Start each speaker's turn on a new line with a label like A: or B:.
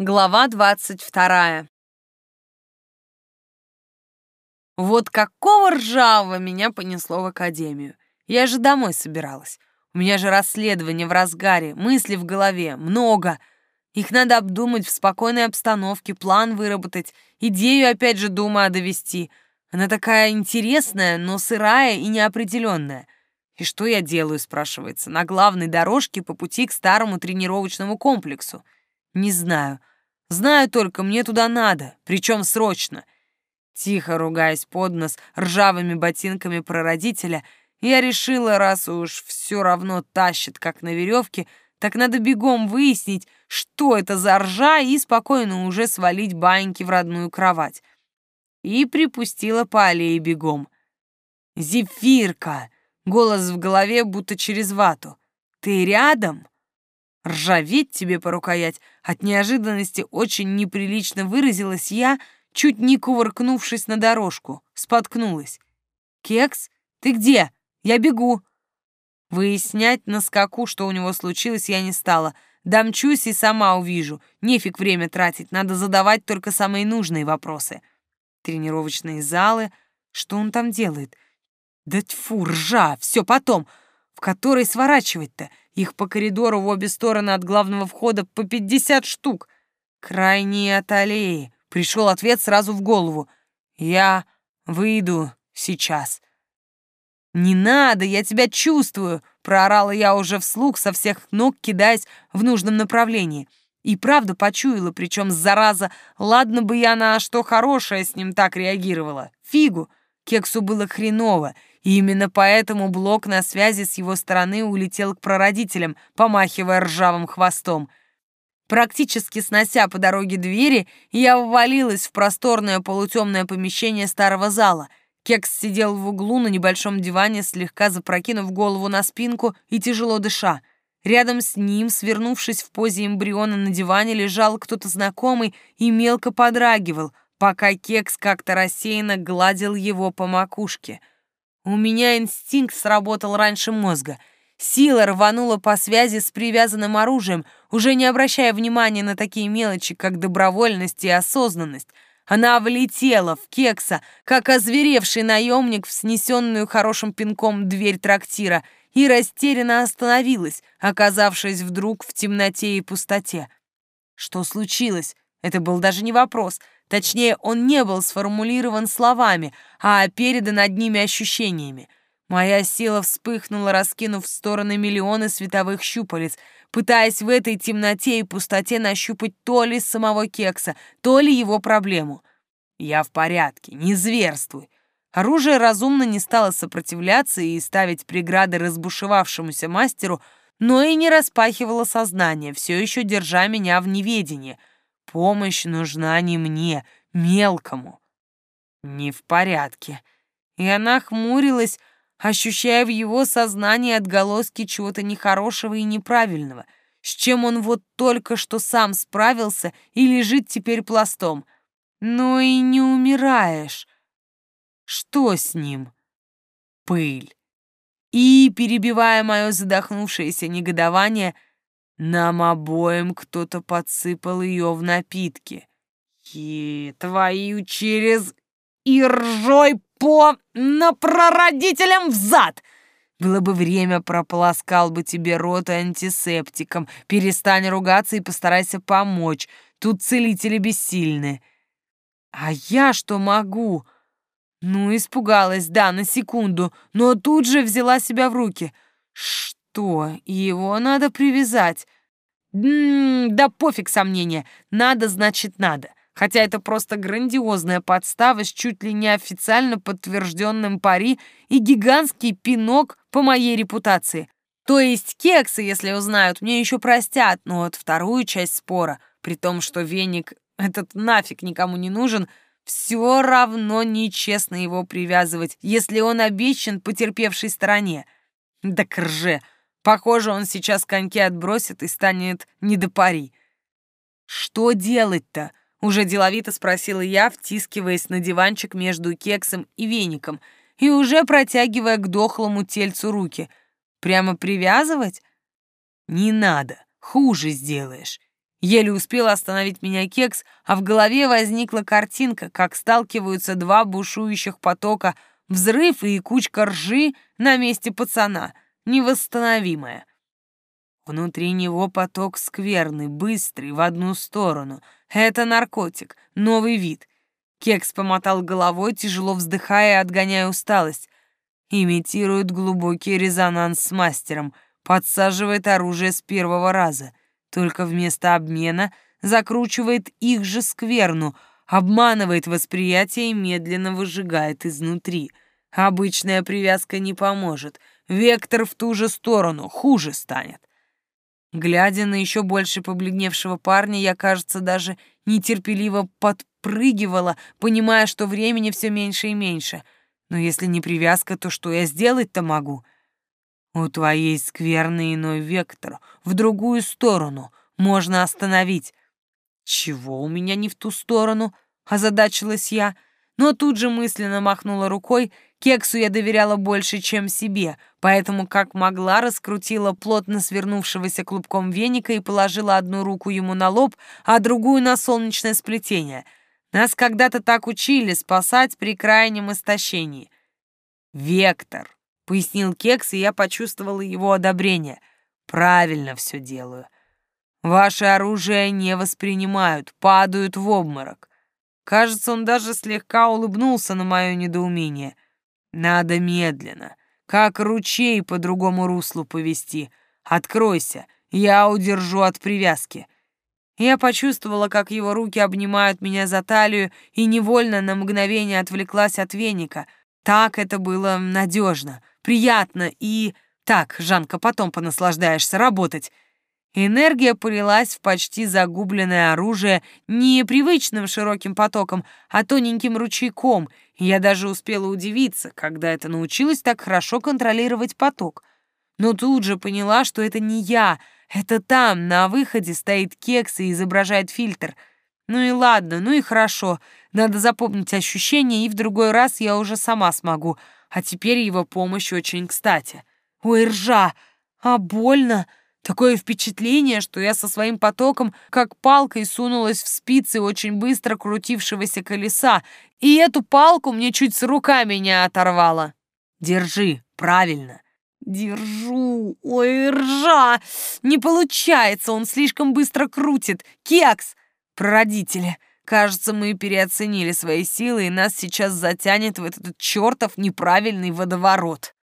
A: Глава двадцать вторая. Вот какого ржавого меня понесло в академию. Я же домой собиралась. У меня же расследование в разгаре, мысли в голове, много. Их надо обдумать в спокойной обстановке, план выработать, идею опять же дома довести. Она такая интересная, но сырая и неопределенная. И что я делаю, спрашивается, на главной дорожке по пути к старому тренировочному комплексу? Не знаю. Знаю только, мне туда надо, причем срочно. Тихо ругаясь под нос ржавыми ботинками прародителя, я решила, раз уж все равно тащит, как на веревке, так надо бегом выяснить, что это за ржа, и спокойно уже свалить баньки в родную кровать. И припустила по аллее бегом. «Зефирка!» — голос в голове будто через вату. «Ты рядом?» Ржаветь тебе по рукоять. От неожиданности очень неприлично выразилась я, чуть не кувыркнувшись на дорожку. Споткнулась. «Кекс, ты где? Я бегу!» Выяснять на скаку, что у него случилось, я не стала. Домчусь и сама увижу. Нефиг время тратить, надо задавать только самые нужные вопросы. Тренировочные залы. Что он там делает? Да тьфу, ржа, все потом. В который сворачивать-то? Их по коридору в обе стороны от главного входа по пятьдесят штук. Крайние от аллеи. Пришел ответ сразу в голову. Я выйду сейчас. «Не надо, я тебя чувствую!» — проорала я уже вслух, со всех ног кидаясь в нужном направлении. И правда почуяла, причем зараза, ладно бы я на что хорошее с ним так реагировала. Фигу! Кексу было хреново, и именно поэтому блок на связи с его стороны улетел к прародителям, помахивая ржавым хвостом. Практически снося по дороге двери, я ввалилась в просторное полутемное помещение старого зала. Кекс сидел в углу на небольшом диване, слегка запрокинув голову на спинку и тяжело дыша. Рядом с ним, свернувшись в позе эмбриона на диване, лежал кто-то знакомый и мелко подрагивал, пока Кекс как-то рассеянно гладил его по макушке — у меня инстинкт сработал раньше мозга. Сила рванула по связи с привязанным оружием, уже не обращая внимания на такие мелочи, как добровольность и осознанность. Она влетела в кекса, как озверевший наемник в снесенную хорошим пинком дверь трактира, и растерянно остановилась, оказавшись вдруг в темноте и пустоте. Что случилось? Это был даже не вопрос — Точнее, он не был сформулирован словами, а передан одними ощущениями. Моя сила вспыхнула, раскинув в стороны миллионы световых щупалец, пытаясь в этой темноте и пустоте нащупать то ли самого кекса, то ли его проблему. Я в порядке, не зверствуй. Оружие разумно не стало сопротивляться и ставить преграды разбушевавшемуся мастеру, но и не распахивало сознание, все еще держа меня в неведении — Помощь нужна не мне, мелкому. Не в порядке. И она хмурилась, ощущая в его сознании отголоски чего-то нехорошего и неправильного, с чем он вот только что сам справился и лежит теперь пластом. Но и не умираешь. Что с ним? Пыль. И, перебивая мое задохнувшееся негодование, — нам обоим кто-то подсыпал ее в напитки. И твою через... И ржой по... на прародителям взад! Было бы время, прополоскал бы тебе рот антисептиком. Перестань ругаться и постарайся помочь. Тут целители бессильны. А я что могу? Ну, испугалась, да, на секунду, но тут же взяла себя в руки. Что? Что, его надо привязать? М -м, да пофиг сомнения, надо значит надо. Хотя это просто грандиозная подстава с чуть ли не официально подтвержденным пари и гигантский пинок по моей репутации. То есть кексы, если узнают, мне еще простят, но вот вторую часть спора, при том, что веник этот нафиг никому не нужен, все равно нечестно его привязывать, если он обещан потерпевшей стороне. Да крже! Похоже, он сейчас коньки отбросит и станет не до пари. «Что делать-то?» — уже деловито спросила я, втискиваясь на диванчик между кексом и веником и уже протягивая к дохлому тельцу руки. «Прямо привязывать?» «Не надо, хуже сделаешь. Еле успел остановить меня кекс, а в голове возникла картинка, как сталкиваются два бушующих потока, взрыв и кучка ржи на месте пацана, невосстановимая. Внутри него поток скверный, быстрый, в одну сторону. Это наркотик, новый вид. Кекс помотал головой, тяжело вздыхая отгоняя усталость. Имитирует глубокий резонанс с мастером, подсаживает оружие с первого раза — только вместо обмена закручивает их же скверну, обманывает восприятие и медленно выжигает изнутри. Обычная привязка не поможет. Вектор в ту же сторону, хуже станет. Глядя на еще больше побледневшего парня, я, кажется, даже нетерпеливо подпрыгивала, понимая, что времени все меньше и меньше. Но если не привязка, то что я сделать-то могу? — у твоей скверный иной вектор, в другую сторону, можно остановить. Чего у меня не в ту сторону? Озадачилась я, но тут же мысленно махнула рукой, кексу я доверяла больше, чем себе, поэтому как могла раскрутила плотно свернувшегося клубком веника и положила одну руку ему на лоб, а другую на солнечное сплетение. Нас когда-то так учили спасать при крайнем истощении. Вектор пояснил Кекс, и я почувствовала его одобрение. Правильно все делаю. Ваше оружие не воспринимают, падают в обморок. Кажется, он даже слегка улыбнулся на мое недоумение. Надо медленно, как ручей по другому руслу повести. Откройся, я удержу от привязки. Я почувствовала, как его руки обнимают меня за талию, и невольно на мгновение отвлеклась от веника. Так это было надежно приятно и... Так, Жанка, потом понаслаждаешься работать. Энергия полилась в почти загубленное оружие не привычным широким потоком, а тоненьким ручейком, я даже успела удивиться, когда это научилась так хорошо контролировать поток. Но тут же поняла, что это не я, это там, на выходе, стоит кекс и изображает фильтр. Ну и ладно, ну и хорошо, надо запомнить ощущения, и в другой раз я уже сама смогу — а теперь его помощь очень кстати. Ой, ржа! А больно! Такое впечатление, что я со своим потоком как палкой сунулась в спицы очень быстро крутившегося колеса, и эту палку мне чуть с руками не оторвало. Держи, правильно. Держу. Ой, ржа! Не получается, он слишком быстро крутит. Кекс! Прародители! Кажется, мы переоценили свои силы, и нас сейчас затянет в этот чертов неправильный водоворот.